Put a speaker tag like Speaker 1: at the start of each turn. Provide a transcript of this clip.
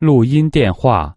Speaker 1: 录音电话